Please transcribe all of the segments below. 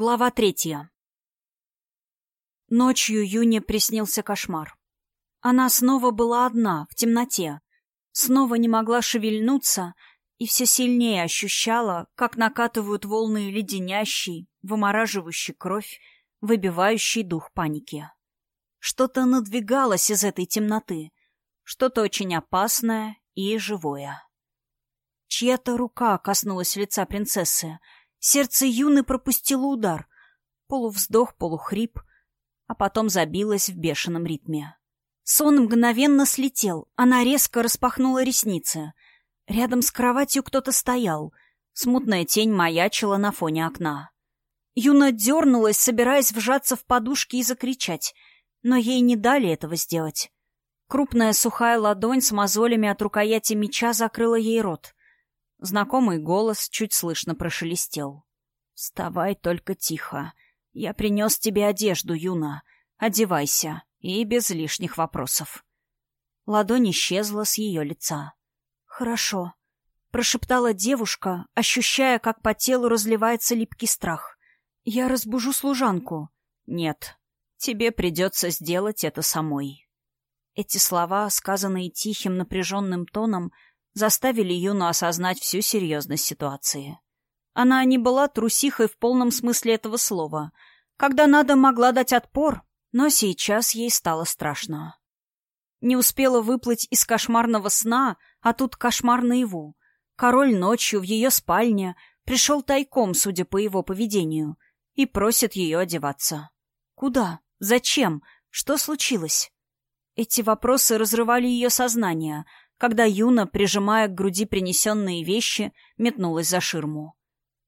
Глава третья. Ночью Юне приснился кошмар. Она снова была одна, в темноте, снова не могла шевельнуться и все сильнее ощущала, как накатывают волны леденящей, вымораживающей кровь, выбивающей дух паники. Что-то надвигалось из этой темноты, что-то очень опасное и живое. Чья-то рука коснулась лица принцессы — Сердце Юны пропустило удар. Полувздох, полухрип, а потом забилось в бешеном ритме. Сон мгновенно слетел, она резко распахнула ресницы. Рядом с кроватью кто-то стоял. Смутная тень маячила на фоне окна. Юна дернулась, собираясь вжаться в подушки и закричать, но ей не дали этого сделать. Крупная сухая ладонь с мозолями от рукояти меча закрыла ей рот. Знакомый голос чуть слышно прошелестел. «Вставай только тихо. Я принес тебе одежду, Юна. Одевайся. И без лишних вопросов». Ладонь исчезла с ее лица. «Хорошо», — прошептала девушка, ощущая, как по телу разливается липкий страх. «Я разбужу служанку». «Нет, тебе придется сделать это самой». Эти слова, сказанные тихим напряженным тоном, — заставили Юну осознать всю серьезность ситуации. Она не была трусихой в полном смысле этого слова. Когда надо, могла дать отпор, но сейчас ей стало страшно. Не успела выплыть из кошмарного сна, а тут кошмар наяву. Король ночью в ее спальне пришел тайком, судя по его поведению, и просит ее одеваться. Куда? Зачем? Что случилось? Эти вопросы разрывали ее сознание — когда Юна, прижимая к груди принесенные вещи, метнулась за ширму.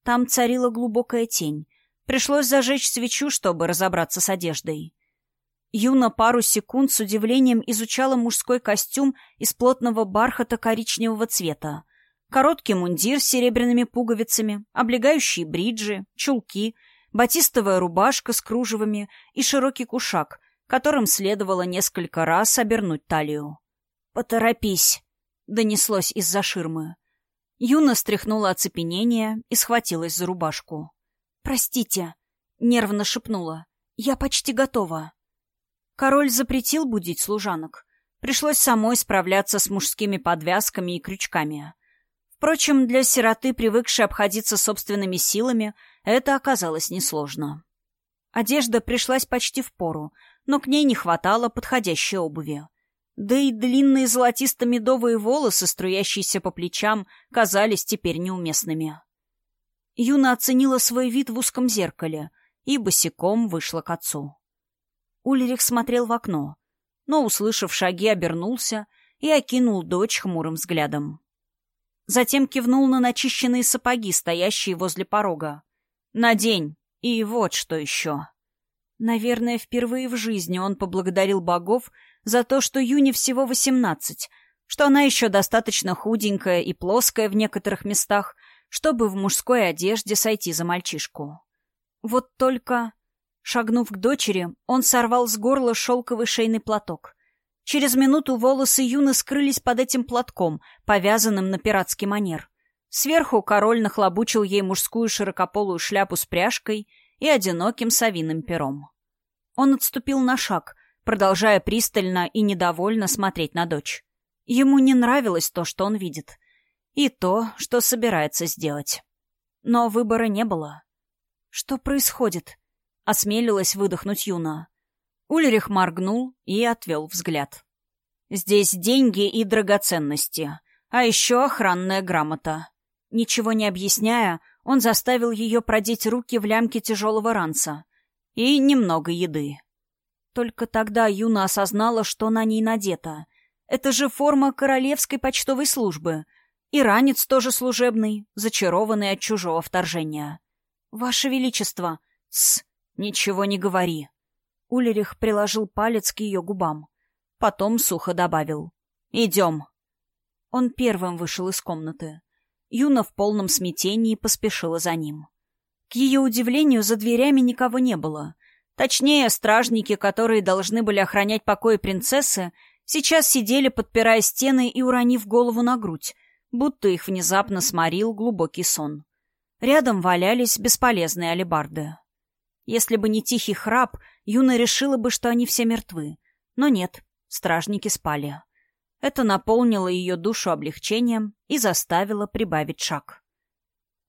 Там царила глубокая тень. Пришлось зажечь свечу, чтобы разобраться с одеждой. Юна пару секунд с удивлением изучала мужской костюм из плотного бархата коричневого цвета. Короткий мундир с серебряными пуговицами, облегающие бриджи, чулки, батистовая рубашка с кружевами и широкий кушак, которым следовало несколько раз обернуть талию. «Поторопись!» — донеслось из-за ширмы. Юна стряхнула оцепенение и схватилась за рубашку. «Простите», — нервно шепнула. «Я почти готова». Король запретил будить служанок. Пришлось самой справляться с мужскими подвязками и крючками. Впрочем, для сироты, привыкшей обходиться собственными силами, это оказалось несложно. Одежда пришлась почти в пору, но к ней не хватало подходящей обуви. Да и длинные золотисто-медовые волосы, струящиеся по плечам, казались теперь неуместными. Юна оценила свой вид в узком зеркале и босиком вышла к отцу. Ульрих смотрел в окно, но, услышав шаги, обернулся и окинул дочь хмурым взглядом. Затем кивнул на начищенные сапоги, стоящие возле порога. «Надень! И вот что еще!» Наверное, впервые в жизни он поблагодарил богов за то, что Юне всего восемнадцать, что она еще достаточно худенькая и плоская в некоторых местах, чтобы в мужской одежде сойти за мальчишку. Вот только, шагнув к дочери, он сорвал с горла шелковый шейный платок. Через минуту волосы Юны скрылись под этим платком, повязанным на пиратский манер. Сверху король нахлобучил ей мужскую широкополую шляпу с пряжкой и одиноким совиным пером. Он отступил на шаг, продолжая пристально и недовольно смотреть на дочь. Ему не нравилось то, что он видит, и то, что собирается сделать. Но выбора не было. «Что происходит?» — осмелилась выдохнуть Юна. Ульрих моргнул и отвел взгляд. «Здесь деньги и драгоценности, а еще охранная грамота». Ничего не объясняя, он заставил ее продеть руки в лямки тяжелого ранца. И немного еды. Только тогда Юна осознала, что на ней надето. Это же форма королевской почтовой службы. И ранец тоже служебный, зачарованный от чужого вторжения. «Ваше Величество!» «Тсс! Ничего не говори!» Улерих приложил палец к ее губам. Потом сухо добавил. «Идем!» Он первым вышел из комнаты. Юна в полном смятении поспешила за ним. К ее удивлению, за дверями никого не было. Точнее, стражники, которые должны были охранять покои принцессы, сейчас сидели, подпирая стены и уронив голову на грудь, будто их внезапно сморил глубокий сон. Рядом валялись бесполезные алебарды. Если бы не тихий храп, Юна решила бы, что они все мертвы. Но нет, стражники спали. Это наполнило ее душу облегчением и заставило прибавить шаг.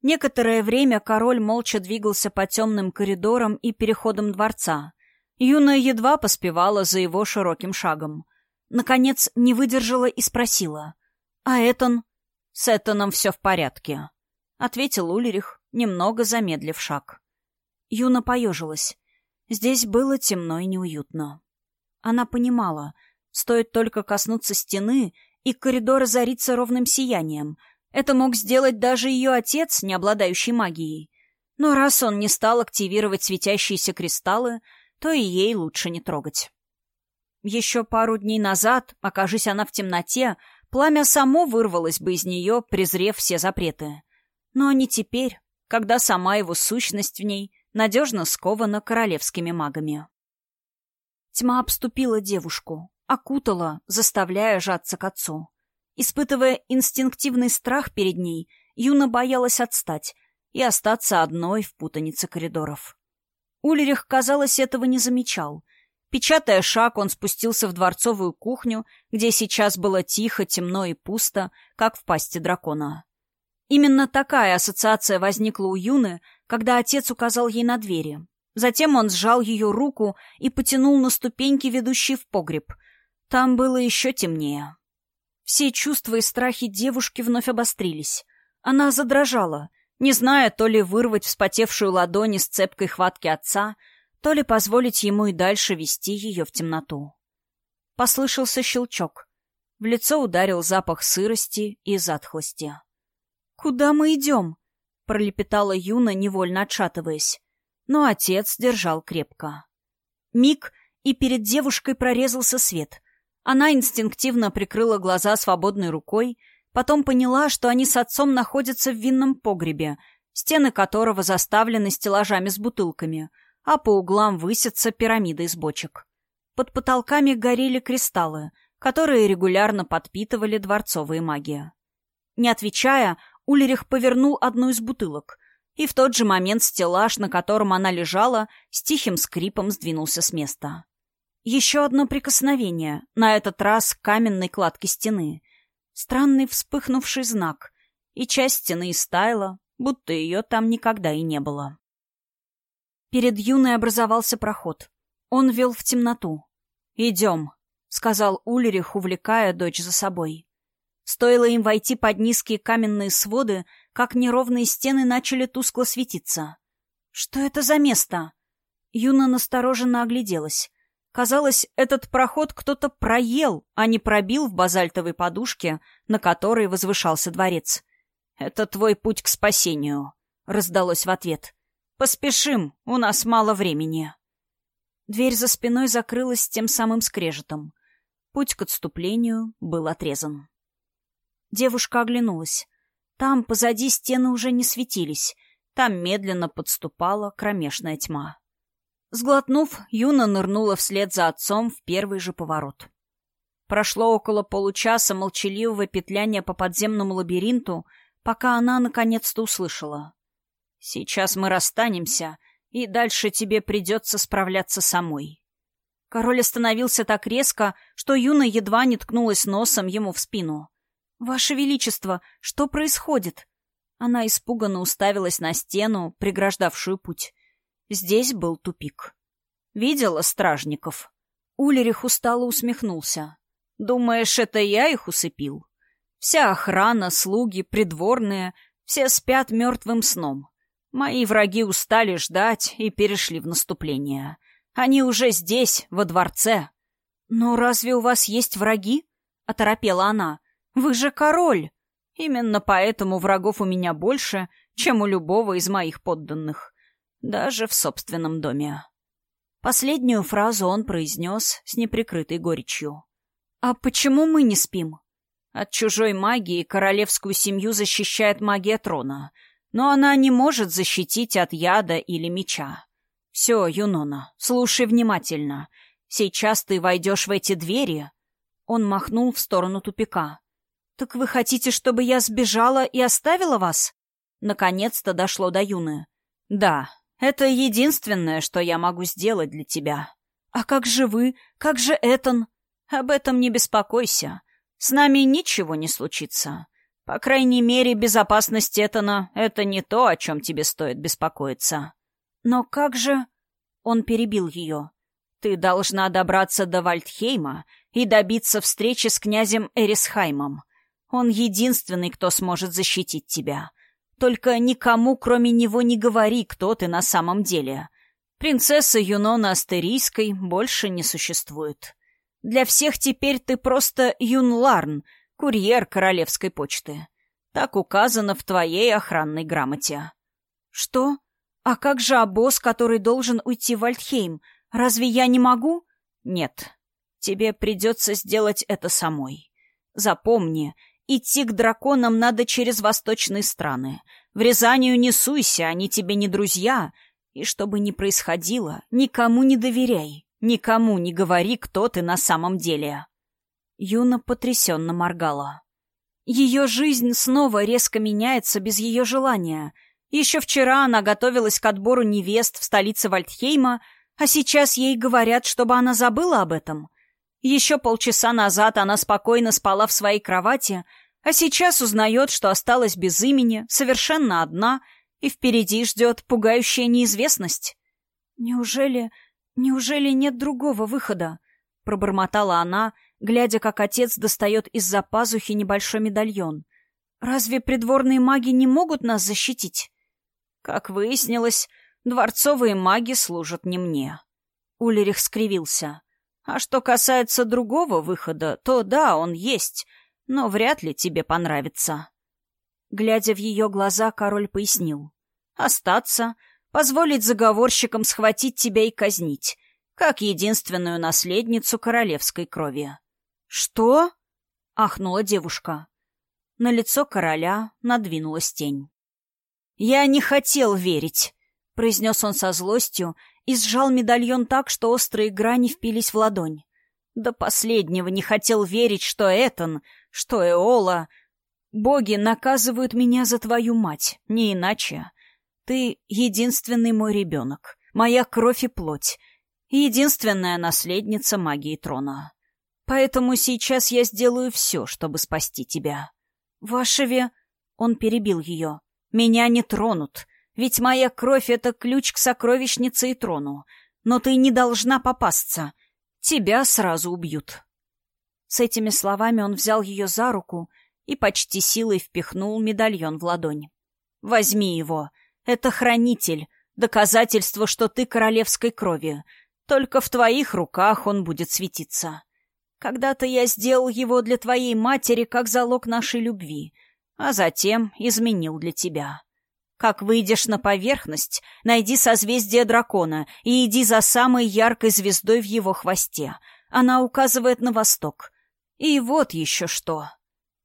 Некоторое время король молча двигался по темным коридорам и переходам дворца. Юна едва поспевала за его широким шагом. Наконец, не выдержала и спросила. «А Этон?» «С Этоном все в порядке», — ответил Улерих, немного замедлив шаг. Юна поежилась. Здесь было темно и неуютно. Она понимала, стоит только коснуться стены, и коридор озарится ровным сиянием — это мог сделать даже ее отец, не обладающий магией. Но раз он не стал активировать светящиеся кристаллы, то и ей лучше не трогать. Еще пару дней назад, окажись она в темноте, пламя само вырвалось бы из нее, презрев все запреты. Но не теперь, когда сама его сущность в ней надежно скована королевскими магами. Тьма обступила девушку, окутала, заставляя жаться к отцу. Испытывая инстинктивный страх перед ней, Юна боялась отстать и остаться одной в путанице коридоров. Ульрих, казалось, этого не замечал. Печатая шаг, он спустился в дворцовую кухню, где сейчас было тихо, темно и пусто, как в пасти дракона. Именно такая ассоциация возникла у Юны, когда отец указал ей на двери. Затем он сжал ее руку и потянул на ступеньки, ведущие в погреб. Там было еще темнее. Все чувства и страхи девушки вновь обострились. Она задрожала, не зная то ли вырвать вспотевшую ладони с цепкой хватки отца, то ли позволить ему и дальше вести ее в темноту. Послышался щелчок. В лицо ударил запах сырости и затхлости. «Куда мы идем?» — пролепетала Юна, невольно отшатываясь. Но отец держал крепко. Миг, и перед девушкой прорезался свет — она инстинктивно прикрыла глаза свободной рукой, потом поняла, что они с отцом находятся в винном погребе, стены которого заставлены стеллажами с бутылками, а по углам высятся пирамиды из бочек. Под потолками горели кристаллы, которые регулярно подпитывали дворцовые маги. Не отвечая, Ульрих повернул одну из бутылок, и в тот же момент стеллаж, на котором она лежала, с тихим скрипом сдвинулся с места. Еще одно прикосновение, на этот раз к каменной кладке стены. Странный вспыхнувший знак, и часть стены истаяла, будто ее там никогда и не было. Перед юной образовался проход. Он вел в темноту. «Идем», — сказал Ульрих, увлекая дочь за собой. Стоило им войти под низкие каменные своды, как неровные стены начали тускло светиться. «Что это за место?» Юна настороженно огляделась. Казалось, этот проход кто-то проел, а не пробил в базальтовой подушке, на которой возвышался дворец. «Это твой путь к спасению», — раздалось в ответ. «Поспешим, у нас мало времени». Дверь за спиной закрылась тем самым скрежетом. Путь к отступлению был отрезан. Девушка оглянулась. Там позади стены уже не светились. Там медленно подступала кромешная тьма. Сглотнув, Юна нырнула вслед за отцом в первый же поворот. Прошло около получаса молчаливого петляния по подземному лабиринту, пока она наконец-то услышала. «Сейчас мы расстанемся, и дальше тебе придется справляться самой». Король остановился так резко, что Юна едва не ткнулась носом ему в спину. «Ваше Величество, что происходит?» Она испуганно уставилась на стену, преграждавшую путь. Здесь был тупик. Видела стражников? Улерих устало усмехнулся. Думаешь, это я их усыпил? Вся охрана, слуги, придворные — все спят мертвым сном. Мои враги устали ждать и перешли в наступление. Они уже здесь, во дворце. «Но разве у вас есть враги?» — оторопела она. «Вы же король!» «Именно поэтому врагов у меня больше, чем у любого из моих подданных. Даже в собственном доме. Последнюю фразу он произнес с неприкрытой горечью. «А почему мы не спим?» От чужой магии королевскую семью защищает магия трона, но она не может защитить от яда или меча. Все, Юнона, слушай внимательно. Сейчас ты войдешь в эти двери. Он махнул в сторону тупика. Так вы хотите, чтобы я сбежала и оставила вас? Наконец-то дошло до Юны. Да, Это единственное, что я могу сделать для тебя. А как же вы? Как же Этан? Об этом не беспокойся. С нами ничего не случится. По крайней мере, безопасность Этана — это не то, о чем тебе стоит беспокоиться. Но как же... Он перебил ее. Ты должна добраться до Вальдхейма и добиться встречи с князем Эрисхаймом. Он единственный, кто сможет защитить тебя. Только никому, кроме него, не говори, кто ты на самом деле. Принцесса Юнона Астерийской больше не существует. Для всех теперь ты просто Юнларн, курьер королевской почты. Так указано в твоей охранной грамоте. Что? А как же обоз, который должен уйти в Альтхейм? Разве я не могу? Нет. Тебе придется сделать это самой. Запомни, идти к драконам надо через восточные страны. В Рязанию не суйся, они тебе не друзья. И что бы ни происходило, никому не доверяй. Никому не говори, кто ты на самом деле. Юна потрясенно моргала. Ее жизнь снова резко меняется без ее желания. Еще вчера она готовилась к отбору невест в столице Вальдхейма, а сейчас ей говорят, чтобы она забыла об этом. Еще полчаса назад она спокойно спала в своей кровати, а сейчас узнает, что осталась без имени, совершенно одна, и впереди ждет пугающая неизвестность. «Неужели... неужели нет другого выхода?» — пробормотала она, глядя, как отец достает из-за пазухи небольшой медальон. «Разве придворные маги не могут нас защитить?» Как выяснилось, Дворцовые маги служат не мне. Улерих скривился. А что касается другого выхода, то да, он есть, но вряд ли тебе понравится. Глядя в ее глаза, король пояснил. Остаться, позволить заговорщикам схватить тебя и казнить, как единственную наследницу королевской крови. Что? ахнула девушка. На лицо короля надвинулась тень. Я не хотел верить. — произнес он со злостью и сжал медальон так, что острые грани впились в ладонь. До последнего не хотел верить, что Этан, что Эола... Боги наказывают меня за твою мать, не иначе. Ты — единственный мой ребенок, моя кровь и плоть, единственная наследница магии трона. Поэтому сейчас я сделаю все, чтобы спасти тебя. Вашеве... Он перебил ее. Меня не тронут. Ведь моя кровь — это ключ к сокровищнице и трону. Но ты не должна попасться. Тебя сразу убьют». С этими словами он взял ее за руку и почти силой впихнул медальон в ладонь. «Возьми его. Это хранитель, доказательство, что ты королевской крови. Только в твоих руках он будет светиться. Когда-то я сделал его для твоей матери как залог нашей любви, а затем изменил для тебя. Как выйдешь на поверхность, найди созвездие дракона и иди за самой яркой звездой в его хвосте. Она указывает на восток. И вот еще что.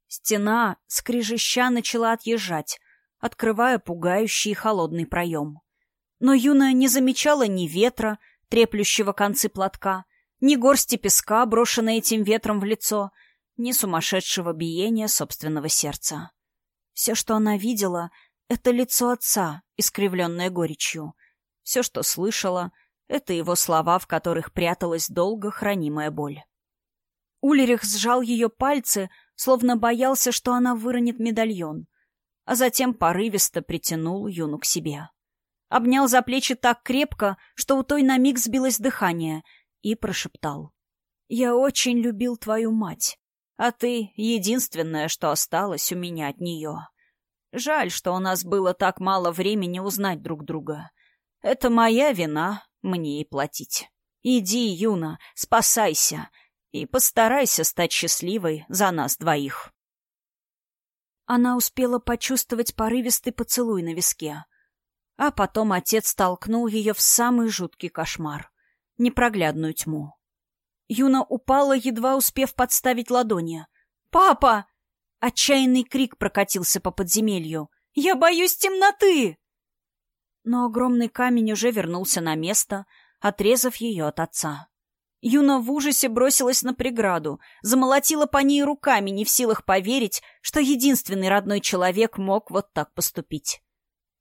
Стена скрежеща начала отъезжать, открывая пугающий холодный проем. Но Юна не замечала ни ветра, треплющего концы платка, ни горсти песка, брошенной этим ветром в лицо, ни сумасшедшего биения собственного сердца. Все, что она видела — это лицо отца, искривленное горечью. Все, что слышала, это его слова, в которых пряталась долго хранимая боль. Улерих сжал ее пальцы, словно боялся, что она выронит медальон, а затем порывисто притянул Юну к себе. Обнял за плечи так крепко, что у той на миг сбилось дыхание, и прошептал. «Я очень любил твою мать, а ты — единственное, что осталось у меня от нее». Жаль, что у нас было так мало времени узнать друг друга. Это моя вина, мне и платить. Иди, Юна, спасайся и постарайся стать счастливой за нас двоих. Она успела почувствовать порывистый поцелуй на виске. А потом отец толкнул ее в самый жуткий кошмар — непроглядную тьму. Юна упала, едва успев подставить ладони. «Папа!» Отчаянный крик прокатился по подземелью. «Я боюсь темноты!» Но огромный камень уже вернулся на место, отрезав ее от отца. Юна в ужасе бросилась на преграду, замолотила по ней руками, не в силах поверить, что единственный родной человек мог вот так поступить.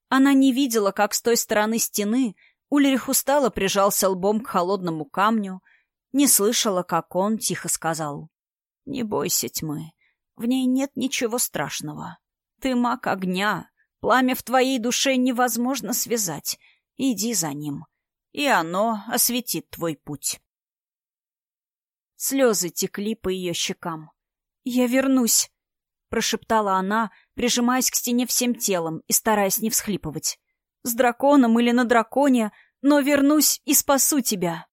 Она не видела, как с той стороны стены Ульрих устало прижался лбом к холодному камню, не слышала, как он тихо сказал. «Не бойся тьмы, в ней нет ничего страшного. Ты маг огня, пламя в твоей душе невозможно связать. Иди за ним, и оно осветит твой путь». Слезы текли по ее щекам. «Я вернусь», — прошептала она, прижимаясь к стене всем телом и стараясь не всхлипывать. «С драконом или на драконе, но вернусь и спасу тебя».